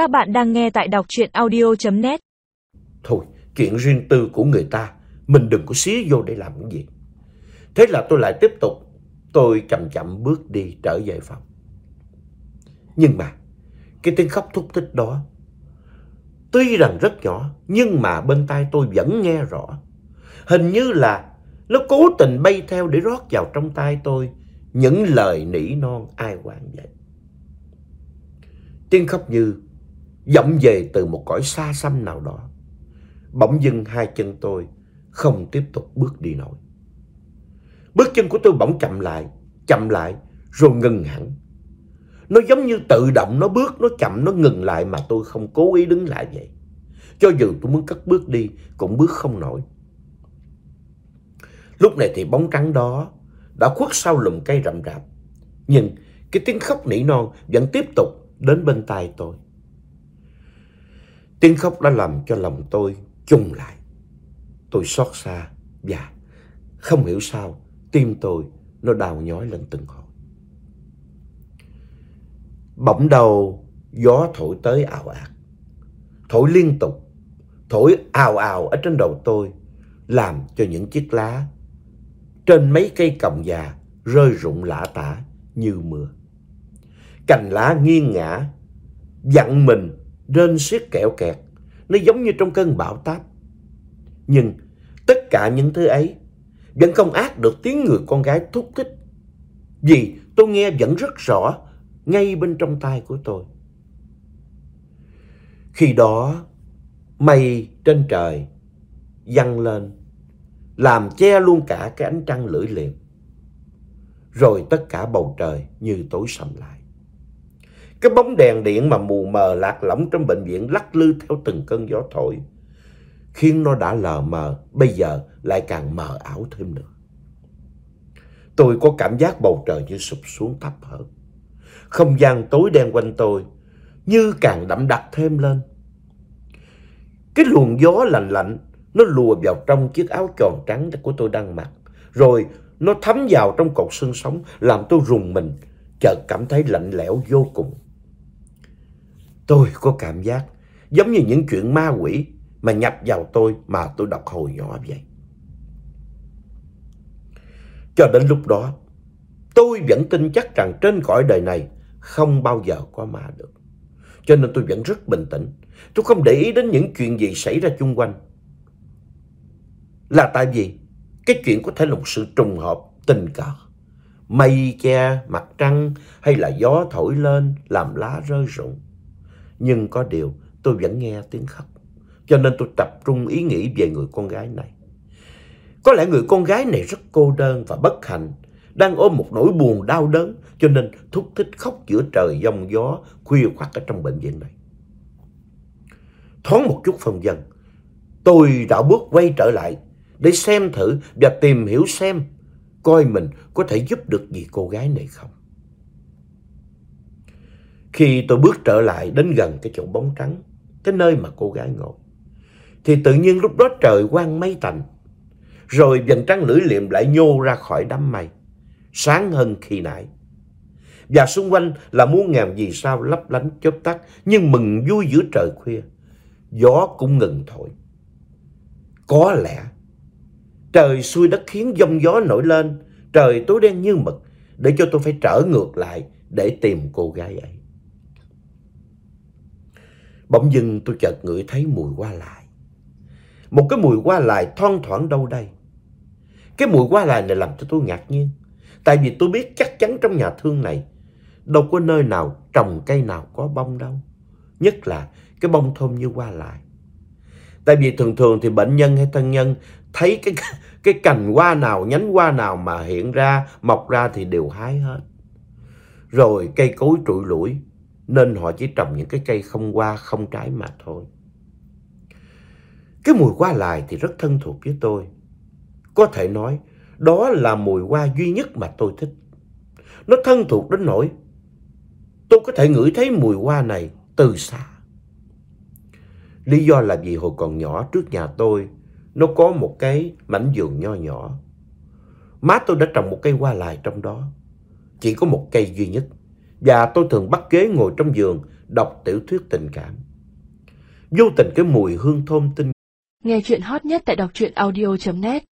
Các bạn đang nghe tại đọc truyện audio.net Thôi, chuyện riêng tư của người ta, mình đừng có xía vô để làm cái gì. Thế là tôi lại tiếp tục, tôi chậm chậm bước đi trở về phòng. Nhưng mà, cái tiếng khóc thúc thích đó, tuy rằng rất nhỏ, nhưng mà bên tai tôi vẫn nghe rõ. Hình như là nó cố tình bay theo để rót vào trong tai tôi những lời nỉ non ai oán vậy. Tiếng khóc như vọng về từ một cõi xa xăm nào đó. Bỗng dưng hai chân tôi không tiếp tục bước đi nổi. Bước chân của tôi bỗng chậm lại, chậm lại, rồi ngừng hẳn. Nó giống như tự động nó bước, nó chậm, nó ngừng lại mà tôi không cố ý đứng lại vậy. Cho dù tôi muốn cất bước đi, cũng bước không nổi. Lúc này thì bóng trắng đó đã khuất sau lùm cây rậm rạp. Nhưng cái tiếng khóc nỉ non vẫn tiếp tục đến bên tai tôi. Tiếng khóc đã làm cho lòng tôi chung lại. Tôi xót xa và không hiểu sao tim tôi nó đau nhói lên từng hồi. Bỗng đầu gió thổi tới ảo ạt. Thổi liên tục, thổi ào ào ở trên đầu tôi làm cho những chiếc lá trên mấy cây còng già rơi rụng lả tả như mưa. Cành lá nghiêng ngã, dặn mình rên xiết kẹo kẹt, nó giống như trong cơn bão táp. Nhưng tất cả những thứ ấy vẫn không át được tiếng người con gái thúc thích. Vì tôi nghe vẫn rất rõ ngay bên trong tai của tôi. Khi đó, mây trên trời dăng lên làm che luôn cả cái ánh trăng lưỡi liềm. Rồi tất cả bầu trời như tối sầm lại. Cái bóng đèn điện mà mù mờ lạc lõng trong bệnh viện lắc lư theo từng cơn gió thổi, khiến nó đã lờ mờ, bây giờ lại càng mờ ảo thêm nữa. Tôi có cảm giác bầu trời như sụp xuống thấp hơn. Không gian tối đen quanh tôi như càng đậm đặc thêm lên. Cái luồng gió lạnh lạnh nó lùa vào trong chiếc áo tròn trắng của tôi đang mặc. Rồi nó thấm vào trong cột xương sống làm tôi rùng mình, chợt cảm thấy lạnh lẽo vô cùng. Tôi có cảm giác giống như những chuyện ma quỷ mà nhập vào tôi mà tôi đọc hồi nhỏ vậy. Cho đến lúc đó, tôi vẫn tin chắc rằng trên cõi đời này không bao giờ có ma được. Cho nên tôi vẫn rất bình tĩnh. Tôi không để ý đến những chuyện gì xảy ra chung quanh là tại vì cái chuyện có thể là một sự trùng hợp, tình cờ. Mây che, mặt trăng hay là gió thổi lên làm lá rơi rụng. Nhưng có điều tôi vẫn nghe tiếng khóc. Cho nên tôi tập trung ý nghĩ về người con gái này. Có lẽ người con gái này rất cô đơn và bất hạnh, đang ôm một nỗi buồn đau đớn, cho nên thúc thích khóc giữa trời giông gió khuya khoắt ở trong bệnh viện này. Thoáng một chút phân dân, tôi đã bước quay trở lại để xem thử và tìm hiểu xem coi mình có thể giúp được gì cô gái này không. Khi tôi bước trở lại đến gần cái chỗ bóng trắng, cái nơi mà cô gái ngồi, thì tự nhiên lúc đó trời quang mây tạnh, rồi dần trăng lưỡi liềm lại nhô ra khỏi đám mây, sáng hơn khi nãy. Và xung quanh là muôn ngàn vì sao lấp lánh chớp tắt, nhưng mừng vui giữa trời khuya. Gió cũng ngừng thổi. Có lẽ Trời xuôi đất khiến giông gió nổi lên, trời tối đen như mực, để cho tôi phải trở ngược lại để tìm cô gái ấy. Bỗng dưng tôi chợt ngửi thấy mùi hoa lại. Một cái mùi hoa lại thoang thoảng đâu đây. Cái mùi hoa lại này làm cho tôi ngạc nhiên. Tại vì tôi biết chắc chắn trong nhà thương này đâu có nơi nào trồng cây nào có bông đâu. Nhất là cái bông thơm như hoa lại. Tại vì thường thường thì bệnh nhân hay thân nhân thấy cái cái cành hoa nào, nhánh hoa nào mà hiện ra, mọc ra thì đều hái hết. Rồi cây cối trụi lủi, nên họ chỉ trồng những cái cây không hoa, không trái mà thôi. Cái mùi hoa lại thì rất thân thuộc với tôi. Có thể nói, đó là mùi hoa duy nhất mà tôi thích. Nó thân thuộc đến nỗi tôi có thể ngửi thấy mùi hoa này từ xa. Lý do là vì hồi còn nhỏ trước nhà tôi nó có một cái mảnh vườn nho nhỏ. Má tôi đã trồng một cây hoa lại trong đó. Chỉ có một cây duy nhất. Và tôi thường bắt ghế ngồi trong giường, đọc tiểu thuyết tình cảm. Vô tình cái mùi hương thơm tinh Nghe chuyện hot nhất tại đọc truyện audio.net